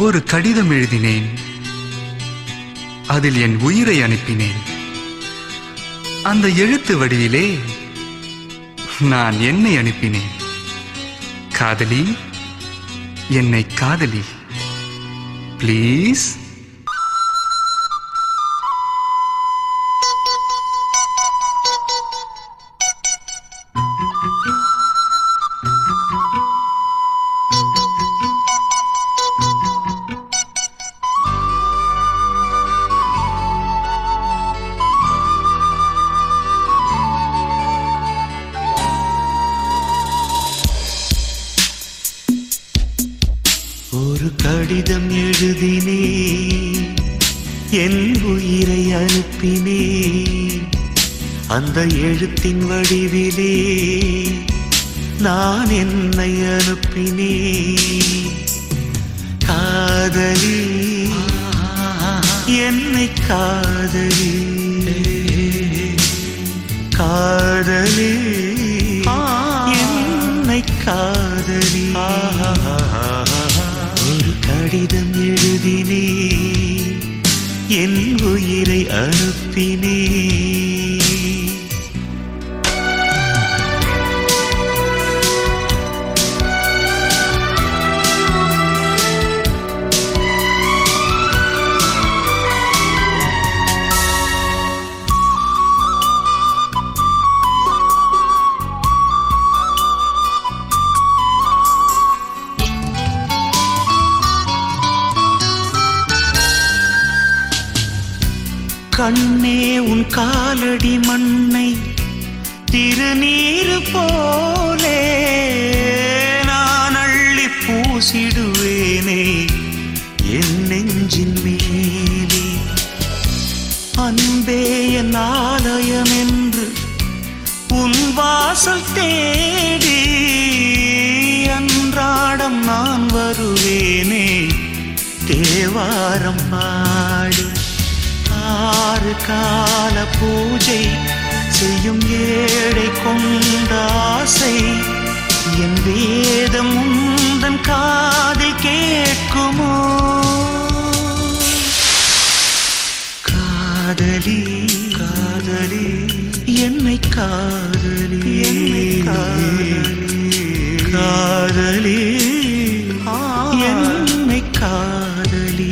ஒரு கடிதம் எழுதினேன். அதில் என் உயிரை அனுப்பினேன். அந்த எழுத்து வடிவிலே நான் என்னை அனுப்பினேன். காதலி என்னை காதலி. ப்ளீஸ் கடிதம் எழுதினே என் உயிரை அனுப்பினே அந்த எழுத்தின் வடிவிலே நான் என்னை அனுப்பினே காதலி என்னை காதலி உயிரை அனுப்பினே கண்ணே உன் காலடி மண்ணை திருநீரு போலே. நான் அள்ளி பூசிடுவேனே என் நெஞ்சின் மேலே. அன்பே என் ஆலயம் என்று உன் வாசல் தேடி. அன்றாடம் நான் வருவேனே தேவாரம் பாடி. ஆறு கால பூஜை செய்யும் ஏழை கொண்ட ஆசை. என் வேதம் உந்தன் காதில் கேட்குமோ? காதலி காதலி என்னை காதலி என்னை காதலி. என்னை காதலி.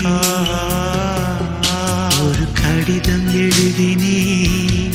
கடிதம்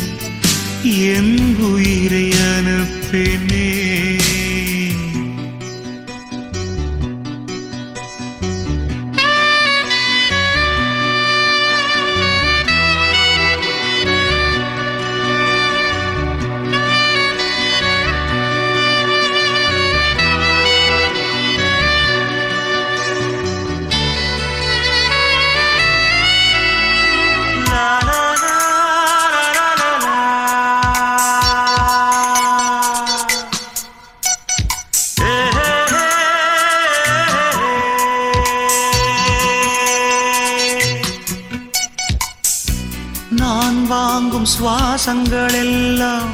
வாங்கும் சுவாசங்கள் எல்லாம்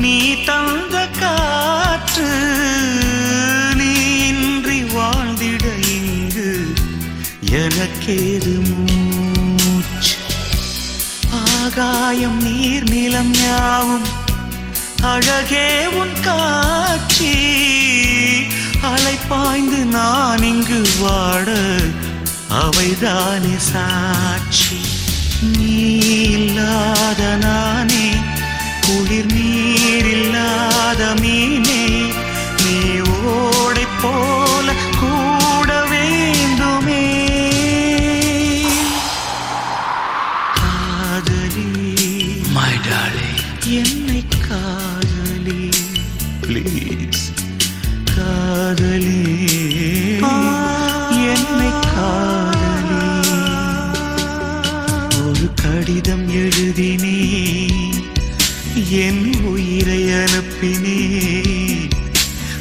நீ தந்த காற்று நீ இன்றி வாழ்ந்திட இங்கு எனக்கேது மூச்சு? ஆகாயம் நீர் நிலம் யாவும் அழகே உன் காட்சி. அலை பாய்ந்து நான் இங்கு வாட அவைதானே சாட்சி. நீ இல்லாத நானே குளிர் நீர் இல்லாத மீனே நீ ஓடை போல கூட வேண்டுமே. காதலி மை டார்லிங் என்னை காதலி. ப்ளீஸ் காதலி. கடிதம் எழுதினே என் உயிரை அனுப்பினே.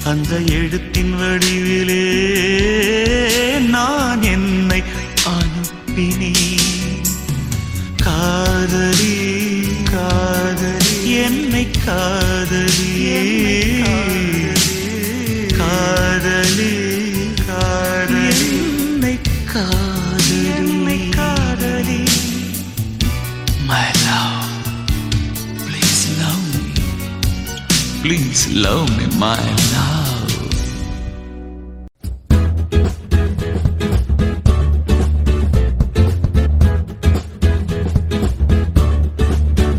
அந்த எழுத்தின் வடிவிலே நான் என்னை அனுப்பினே. காதலி காதலி என்னை காதலி. காதலி காதலி என்னை காதலி. please love me, my love.